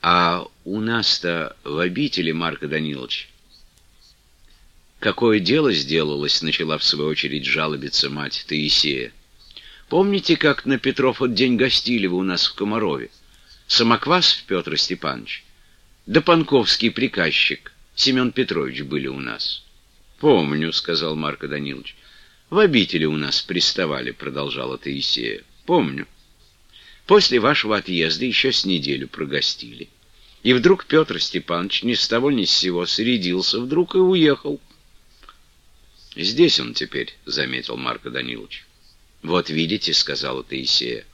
А у нас-то в обители, Марко Данилович, какое дело сделалось, начала в свою очередь жалобиться мать Таисея. Помните, как на Петров от день гостили вы у нас в Комарове? Самоквасов Петр Степанович, да Панковский приказчик Семен Петрович были у нас. Помню, сказал Марко Данилович. В обители у нас приставали, продолжала Таисея. Помню. После вашего отъезда еще с неделю прогостили. И вдруг Петр Степанович ни с того ни с сего срядился вдруг и уехал. «Здесь он теперь», — заметил Марко Данилович. «Вот видите», — сказала Таисея.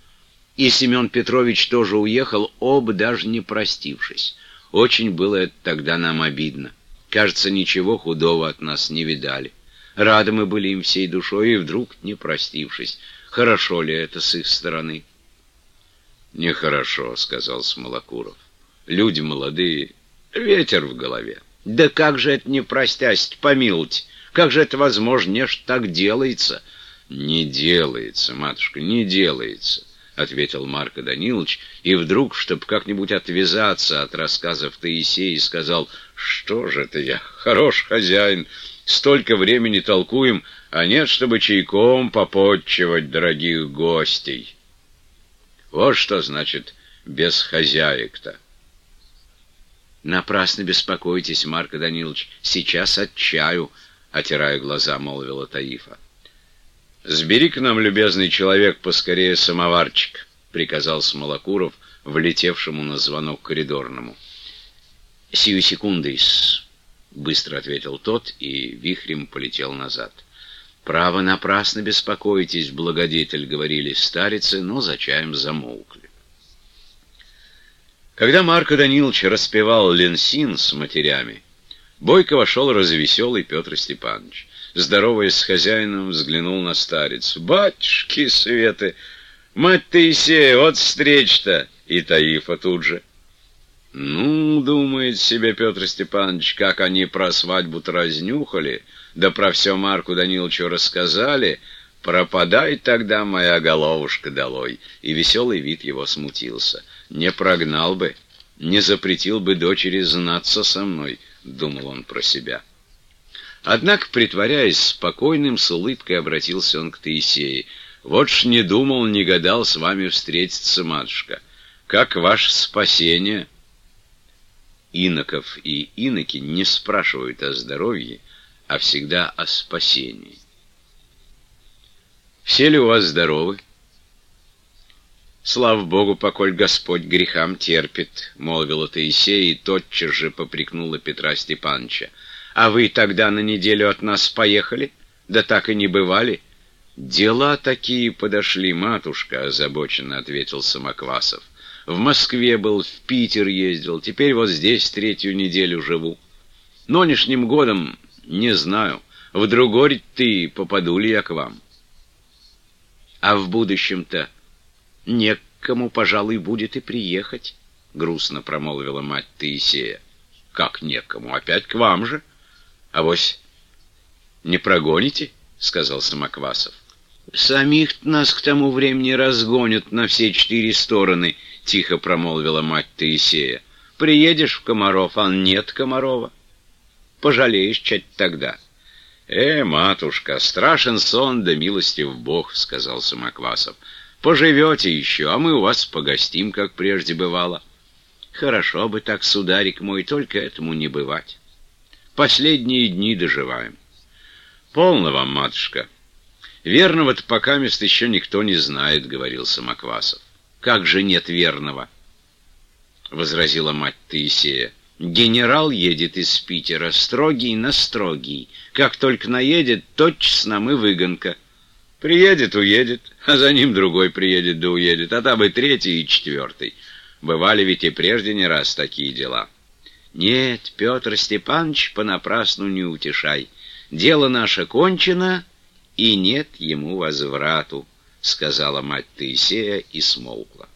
И Семен Петрович тоже уехал, оба даже не простившись. Очень было это тогда нам обидно. Кажется, ничего худого от нас не видали. Рады мы были им всей душой, и вдруг, не простившись, хорошо ли это с их стороны? «Нехорошо», — сказал Смолокуров. «Люди молодые, ветер в голове». «Да как же это не простясь, помилуйте? Как же это возможно? Не так делается». «Не делается, матушка, не делается», — ответил Марко Данилович, и вдруг, чтобы как-нибудь отвязаться от рассказов Таисеи, сказал, «Что же это я, хорош хозяин, столько времени толкуем, а нет, чтобы чайком попотчевать дорогих гостей». Вот что значит без хозяек-то. Напрасно беспокойтесь, Марко Данилович, сейчас от чаю, отирая глаза, молвила Таифа. Сбери к нам, любезный человек, поскорее самоварчик, приказал Смолокуров, влетевшему на звонок коридорному. Сию секундой, быстро ответил тот и вихрем полетел назад. «Право напрасно беспокойтесь, благодетель», — говорили старицы, но за чаем замолкли. Когда Марко Данилович распевал Ленсин с матерями, Бойко вошел развеселый Петр Степанович. Здороваясь с хозяином, взглянул на старец. «Батюшки Светы! Мать Таисея, вот встреч-то!» И Таифа тут же. «Ну, — думает себе Петр Степанович, — как они про свадьбу-то разнюхали, да про все Марку Даниловичу рассказали, пропадай тогда, моя головушка, долой!» И веселый вид его смутился. «Не прогнал бы, не запретил бы дочери знаться со мной», — думал он про себя. Однако, притворяясь спокойным, с улыбкой обратился он к Таисее. «Вот ж не думал, не гадал с вами встретиться, матушка. Как ваше спасение?» Иноков и иноки не спрашивают о здоровье, а всегда о спасении. Все ли у вас здоровы? Слава Богу, поколь Господь грехам терпит, молвила Таисея и тотчас же попрекнула Петра Степановича. А вы тогда на неделю от нас поехали? Да так и не бывали. Дела такие подошли, матушка, озабоченно ответил Самоквасов. В Москве был, в Питер ездил, теперь вот здесь третью неделю живу. Нынешним годом не знаю, в другой ты попаду ли я к вам. А в будущем-то некому, пожалуй, будет и приехать, — грустно промолвила мать Таисея. Как некому? Опять к вам же? А вось не прогоните? — сказал Самоквасов. Самих нас к тому времени разгонят на все четыре стороны, —— тихо промолвила мать Таисея. «Приедешь в Комаров, а нет Комарова. Пожалеешь чать тогда». «Э, матушка, страшен сон, да милостив Бог», — сказал Самоквасов. «Поживете еще, а мы у вас погостим, как прежде бывало». «Хорошо бы так, сударик мой, только этому не бывать. Последние дни доживаем». «Полно вам, матушка. Верного-то пока мест еще никто не знает», — говорил Самоквасов. «Как же нет верного?» — возразила мать Таисея. «Генерал едет из Питера, строгий на строгий. Как только наедет, тотчас нам и выгонка. Приедет — уедет, а за ним другой приедет да уедет, а там и третий, и четвертый. Бывали ведь и прежде не раз такие дела». «Нет, Петр Степанович, понапрасну не утешай. Дело наше кончено, и нет ему возврату». — сказала мать Таисея и смолкла.